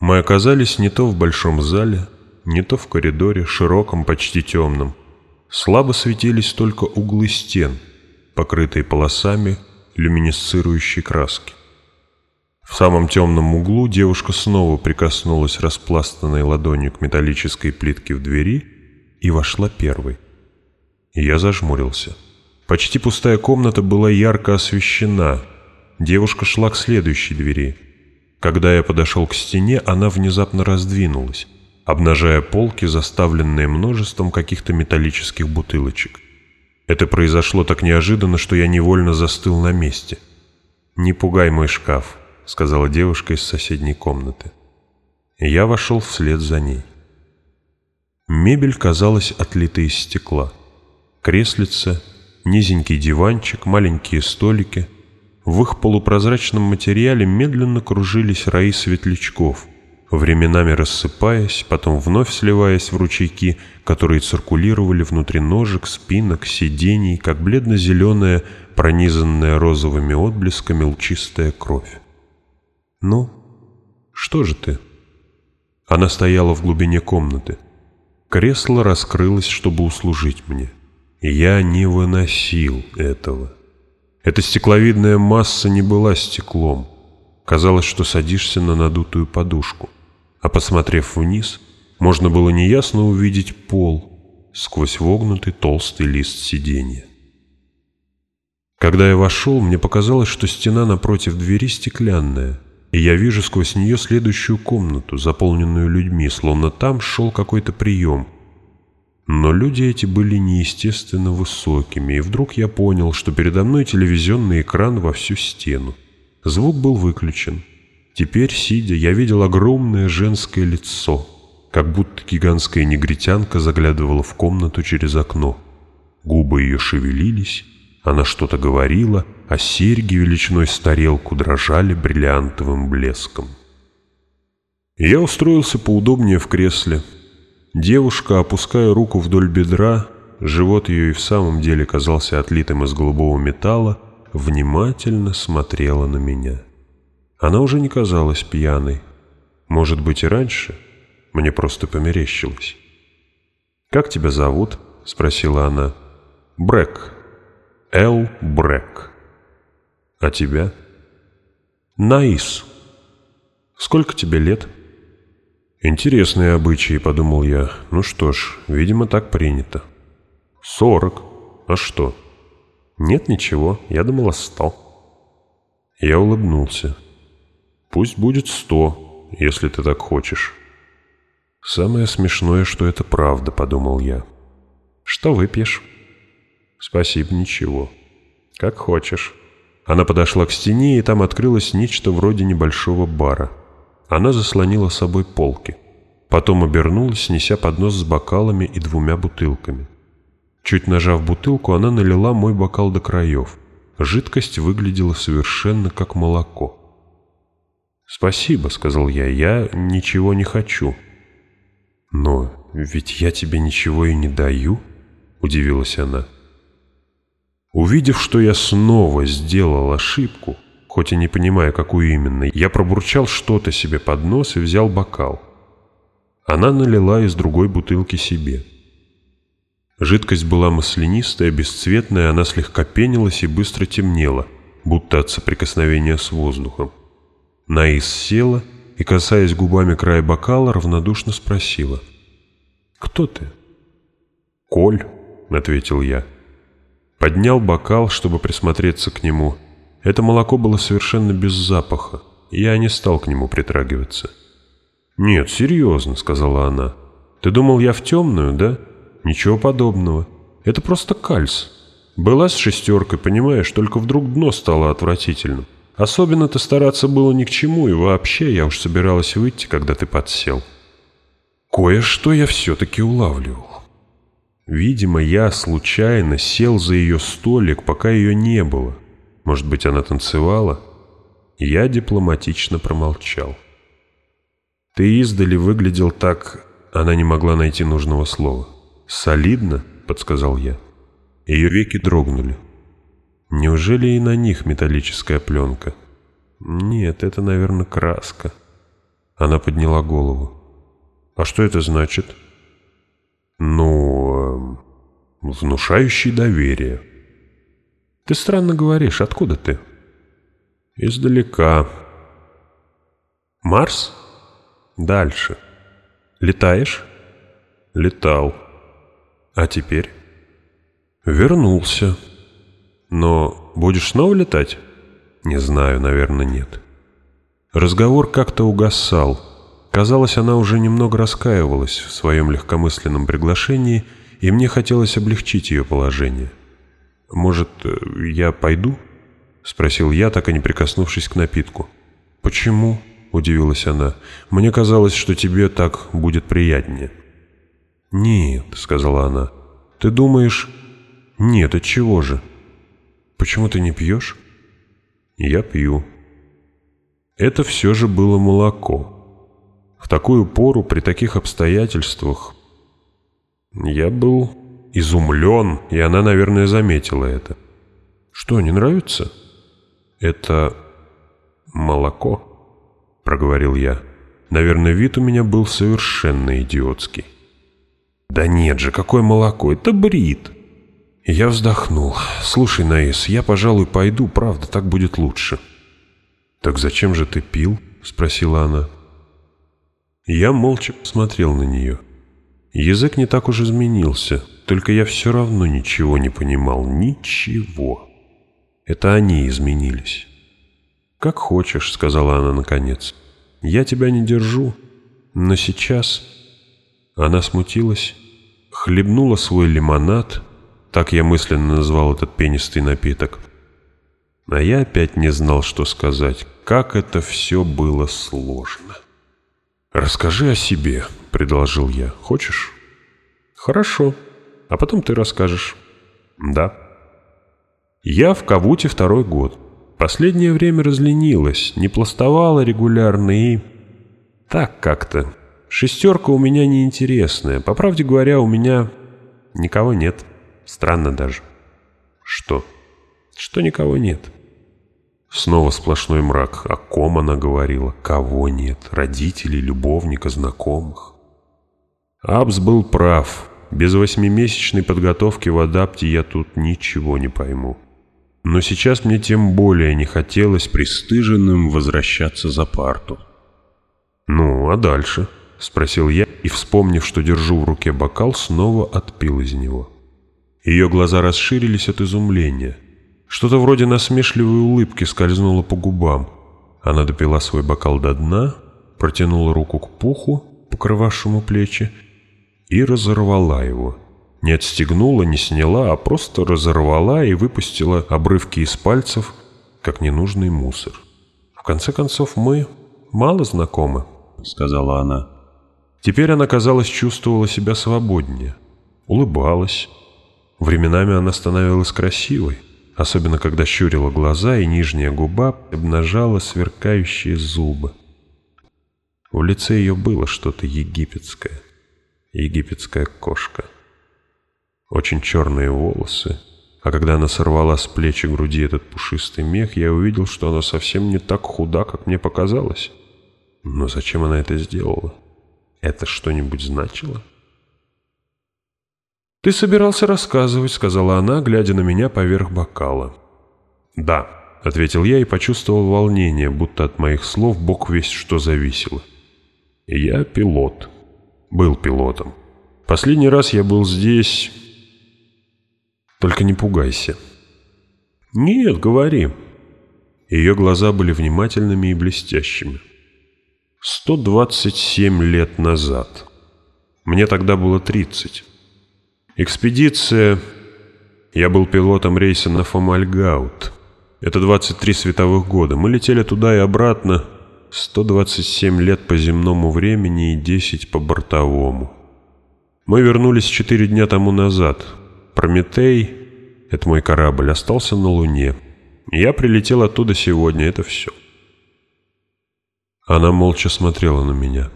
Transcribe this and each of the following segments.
Мы оказались не то в большом зале, не то в коридоре, широком, почти темном. Слабо светились только углы стен, покрытые полосами люминесцирующей краски. В самом темном углу девушка снова прикоснулась распластанной ладонью к металлической плитке в двери и вошла первой. Я зажмурился. Почти пустая комната была ярко освещена. Девушка шла к следующей двери — когда я подошел к стене, она внезапно раздвинулась, обнажая полки, заставленные множеством каких-то металлических бутылочек. Это произошло так неожиданно, что я невольно застыл на месте. «Не пугай мой шкаф», — сказала девушка из соседней комнаты. Я вошел вслед за ней. Мебель казалась отлитой из стекла. Креслица, низенький диванчик, маленькие столики — в их полупрозрачном материале медленно кружились раи светлячков, временами рассыпаясь, потом вновь сливаясь в ручейки, которые циркулировали внутри ножек, спинок, сидений, как бледно-зеленая, пронизанная розовыми отблесками лчистая кровь. «Ну, что же ты?» Она стояла в глубине комнаты. Кресло раскрылось, чтобы услужить мне. Я не выносил этого. Эта стекловидная масса не была стеклом. Казалось, что садишься на надутую подушку. А посмотрев вниз, можно было неясно увидеть пол сквозь вогнутый толстый лист сиденья. Когда я вошел, мне показалось, что стена напротив двери стеклянная, и я вижу сквозь нее следующую комнату, заполненную людьми, словно там шел какой-то прием, но люди эти были неестественно высокими, и вдруг я понял, что передо мной телевизионный экран во всю стену. Звук был выключен. Теперь, сидя, я видел огромное женское лицо, как будто гигантская негритянка заглядывала в комнату через окно. Губы ее шевелились, она что-то говорила, а серьги величной с тарелку дрожали бриллиантовым блеском. Я устроился поудобнее в кресле, Девушка, опуская руку вдоль бедра, живот ее и в самом деле казался отлитым из голубого металла, внимательно смотрела на меня. Она уже не казалась пьяной. Может быть, и раньше? Мне просто померещилось. «Как тебя зовут?» — спросила она. «Брэк. Эл Брэк. А тебя?» «Наис. Сколько тебе лет?» «Интересные обычаи», — подумал я. «Ну что ж, видимо, так принято». «Сорок? А что?» «Нет ничего, я думал, стал». Я улыбнулся. «Пусть будет сто, если ты так хочешь». «Самое смешное, что это правда», — подумал я. «Что выпьешь?» «Спасибо, ничего». «Как хочешь». Она подошла к стене, и там открылось нечто вроде небольшого бара — она заслонила собой полки. Потом обернулась, неся поднос с бокалами и двумя бутылками. Чуть нажав бутылку, она налила мой бокал до краев. Жидкость выглядела совершенно как молоко. «Спасибо», — сказал я, — «я ничего не хочу». «Но ведь я тебе ничего и не даю», — удивилась она. Увидев, что я снова сделал ошибку, хоть и не понимая, какую именно, я пробурчал что-то себе под нос и взял бокал. Она налила из другой бутылки себе. Жидкость была маслянистая, бесцветная, она слегка пенилась и быстро темнела, будто от соприкосновения с воздухом. Наис села и, касаясь губами края бокала, равнодушно спросила. «Кто ты?» «Коль», — ответил я. Поднял бокал, чтобы присмотреться к нему, это молоко было совершенно без запаха, я не стал к нему притрагиваться. «Нет, серьезно», — сказала она. «Ты думал, я в темную, да? Ничего подобного. Это просто кальс. Была с шестеркой, понимаешь, только вдруг дно стало отвратительным. Особенно-то стараться было ни к чему, и вообще я уж собиралась выйти, когда ты подсел. Кое-что я все-таки улавливал. Видимо, я случайно сел за ее столик, пока ее не было. Может быть, она танцевала? Я дипломатично промолчал. «Ты издали выглядел так...» Она не могла найти нужного слова. «Солидно?» — подсказал я. Ее веки дрогнули. Неужели и на них металлическая пленка? Нет, это, наверное, краска. Она подняла голову. А что это значит? Ну, э, внушающий доверие. Ты странно говоришь. Откуда ты? Издалека. Марс? Дальше. Летаешь? Летал. А теперь? Вернулся. Но будешь снова летать? Не знаю, наверное, нет. Разговор как-то угасал. Казалось, она уже немного раскаивалась в своем легкомысленном приглашении, и мне хотелось облегчить ее положение. — «Может, э, я пойду?» — спросил я, так и не прикоснувшись к напитку. «Почему?» — удивилась она. «Мне казалось, что тебе так будет приятнее». «Нет», — сказала она. «Ты думаешь...» «Нет, от чего же?» «Почему ты не пьешь?» «Я пью». Это все же было молоко. В такую пору, при таких обстоятельствах, я был изумлен, и она, наверное, заметила это. «Что, не нравится?» «Это молоко», — проговорил я. Наверное, вид у меня был совершенно идиотский. «Да нет же, какое молоко? Это брит!» Я вздохнул. «Слушай, Наис, я, пожалуй, пойду, правда, так будет лучше». «Так зачем же ты пил?» — спросила она. Я молча посмотрел на нее. Язык не так уж изменился, только я все равно ничего не понимал. Ничего. Это они изменились. «Как хочешь», — сказала она наконец. «Я тебя не держу, но сейчас...» Она смутилась, хлебнула свой лимонад, так я мысленно назвал этот пенистый напиток. А я опять не знал, что сказать, как это все было сложно. «Расскажи о себе», — предложил я. «Хочешь?» «Хорошо. А потом ты расскажешь». «Да». Я в Кавуте второй год. Последнее время разленилась, не пластовала регулярно и... Так как-то. Шестерка у меня неинтересная. По правде говоря, у меня никого нет. Странно даже. Что? Что никого нет. Снова сплошной мрак, о ком она говорила, кого нет, родителей, любовника, знакомых. Абс был прав. Без восьмимесячной подготовки в адапте я тут ничего не пойму. Но сейчас мне тем более не хотелось пристыженным возвращаться за парту. «Ну, а дальше?» — спросил я, и, вспомнив, что держу в руке бокал, снова отпил из него. Ее глаза расширились от изумления — что-то вроде насмешливой улыбки скользнуло по губам. Она допила свой бокал до дна, протянула руку к пуху, покрывавшему плечи, и разорвала его. Не отстегнула, не сняла, а просто разорвала и выпустила обрывки из пальцев, как ненужный мусор. «В конце концов, мы мало знакомы», — сказала она. Теперь она, казалось, чувствовала себя свободнее, улыбалась. Временами она становилась красивой особенно когда щурила глаза и нижняя губа обнажала сверкающие зубы. В лице ее было что-то египетское. Египетская кошка. Очень черные волосы. А когда она сорвала с плеч и груди этот пушистый мех, я увидел, что она совсем не так худа, как мне показалось. Но зачем она это сделала? Это что-нибудь значило? — «Ты собирался рассказывать», — сказала она, глядя на меня поверх бокала. «Да», — ответил я и почувствовал волнение, будто от моих слов бог весь что зависело. «Я пилот. Был пилотом. Последний раз я был здесь...» «Только не пугайся». «Нет, говори». Ее глаза были внимательными и блестящими. «127 лет назад. Мне тогда было 30. Экспедиция... Я был пилотом рейса на Фомальгаут. Это 23 световых года. Мы летели туда и обратно 127 лет по земному времени и 10 по бортовому. Мы вернулись 4 дня тому назад. Прометей, это мой корабль, остался на Луне. Я прилетел оттуда сегодня, это все. Она молча смотрела на меня.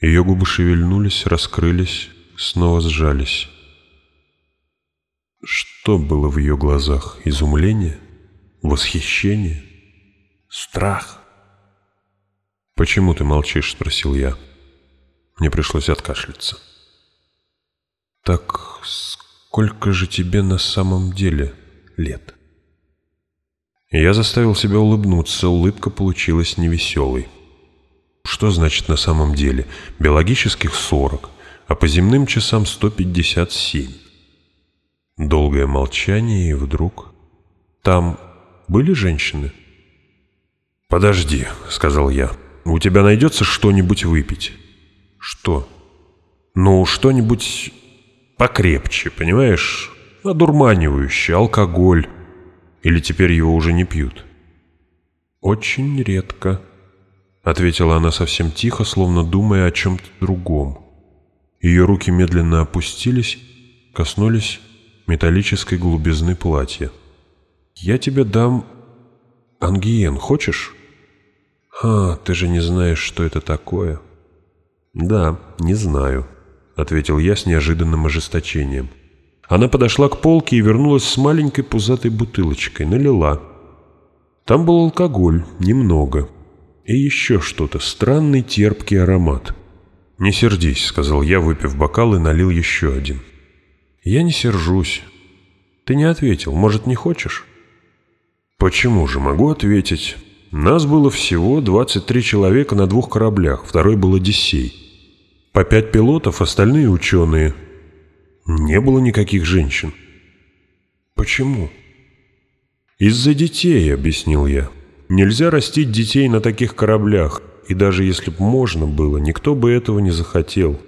Ее губы шевельнулись, раскрылись снова сжались. Что было в ее глазах? Изумление? Восхищение? Страх? «Почему ты молчишь?» — спросил я. Мне пришлось откашляться. «Так сколько же тебе на самом деле лет?» Я заставил себя улыбнуться, улыбка получилась невеселой. Что значит на самом деле? Биологических сорок, а по земным часам 157. Долгое молчание, и вдруг... Там были женщины? «Подожди», — сказал я, — «у тебя найдется что-нибудь выпить?» «Что?» «Ну, что-нибудь покрепче, понимаешь? одурманивающий алкоголь. Или теперь его уже не пьют?» «Очень редко», — ответила она совсем тихо, словно думая о чем-то другом. Ее руки медленно опустились, коснулись металлической глубизны платья. «Я тебе дам... ангиен, хочешь?» «А, ты же не знаешь, что это такое». «Да, не знаю», — ответил я с неожиданным ожесточением. Она подошла к полке и вернулась с маленькой пузатой бутылочкой, налила. Там был алкоголь, немного. И еще что-то, странный терпкий аромат. «Не сердись», — сказал я, выпив бокал и налил еще один. «Я не сержусь. Ты не ответил. Может, не хочешь?» «Почему же могу ответить? Нас было всего 23 человека на двух кораблях, второй был «Одиссей». По пять пилотов, остальные ученые. Не было никаких женщин. «Почему?» «Из-за детей», — объяснил я. «Нельзя растить детей на таких кораблях и даже если бы можно было, никто бы этого не захотел.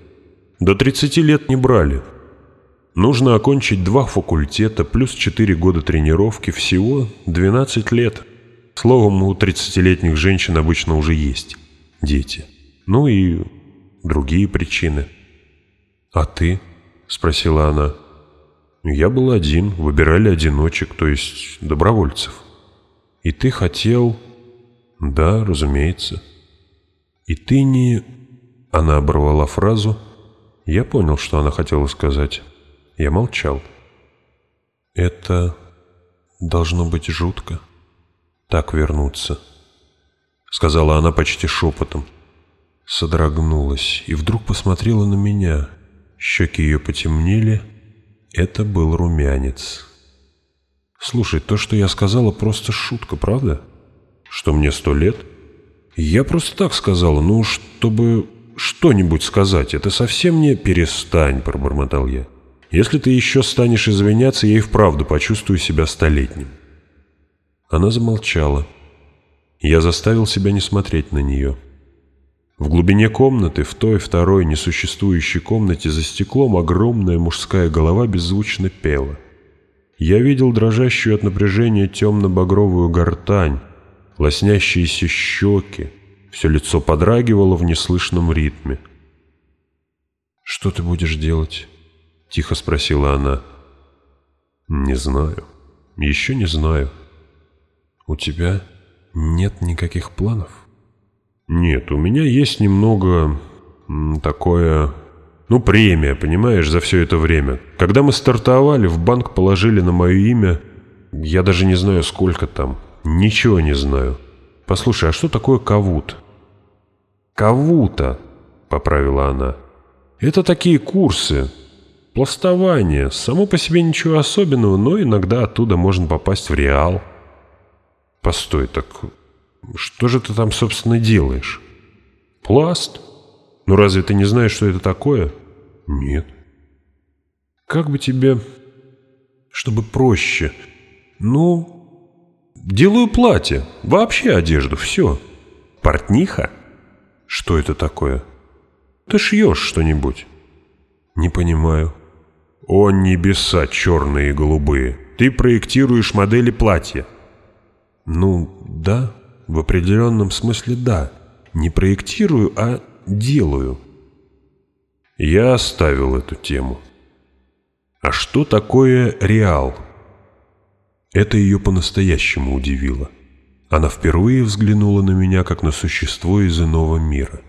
До 30 лет не брали. Нужно окончить два факультета плюс 4 года тренировки, всего 12 лет. Словом, у 30-летних женщин обычно уже есть дети. Ну и другие причины. «А ты?» — спросила она. «Я был один, выбирали одиночек, то есть добровольцев». «И ты хотел...» «Да, разумеется». И ты не...» Она оборвала фразу. Я понял, что она хотела сказать. Я молчал. «Это должно быть жутко. Так вернуться», — сказала она почти шепотом. Содрогнулась и вдруг посмотрела на меня. Щеки ее потемнели. Это был румянец. «Слушай, то, что я сказала, просто шутка, правда? Что мне сто лет?» «Я просто так сказала, ну, чтобы что-нибудь сказать, это совсем не...» «Перестань», — пробормотал я. «Если ты еще станешь извиняться, я и вправду почувствую себя столетним». Она замолчала. Я заставил себя не смотреть на нее. В глубине комнаты, в той второй несуществующей комнате за стеклом, огромная мужская голова беззвучно пела. Я видел дрожащую от напряжения темно-багровую гортань, лоснящиеся щеки, все лицо подрагивало в неслышном ритме. «Что ты будешь делать?» — тихо спросила она. «Не знаю. Еще не знаю». «У тебя нет никаких планов?» «Нет, у меня есть немного... такое... ну, премия, понимаешь, за все это время. Когда мы стартовали, в банк положили на мое имя... я даже не знаю, сколько там, «Ничего не знаю. Послушай, а что такое кавут?» «Кавута», — поправила она. «Это такие курсы. Пластование. Само по себе ничего особенного, но иногда оттуда можно попасть в реал». «Постой, так что же ты там, собственно, делаешь?» «Пласт? Ну разве ты не знаешь, что это такое?» «Нет». «Как бы тебе...» «Чтобы проще. Ну, Делаю платье, вообще одежду, все. Портниха? Что это такое? Ты шьешь что-нибудь? Не понимаю. О, небеса черные и голубые. Ты проектируешь модели платья. Ну, да, в определенном смысле да. Не проектирую, а делаю. Я оставил эту тему. А что такое реал? Это ее по-настоящему удивило. Она впервые взглянула на меня, как на существо из иного мира.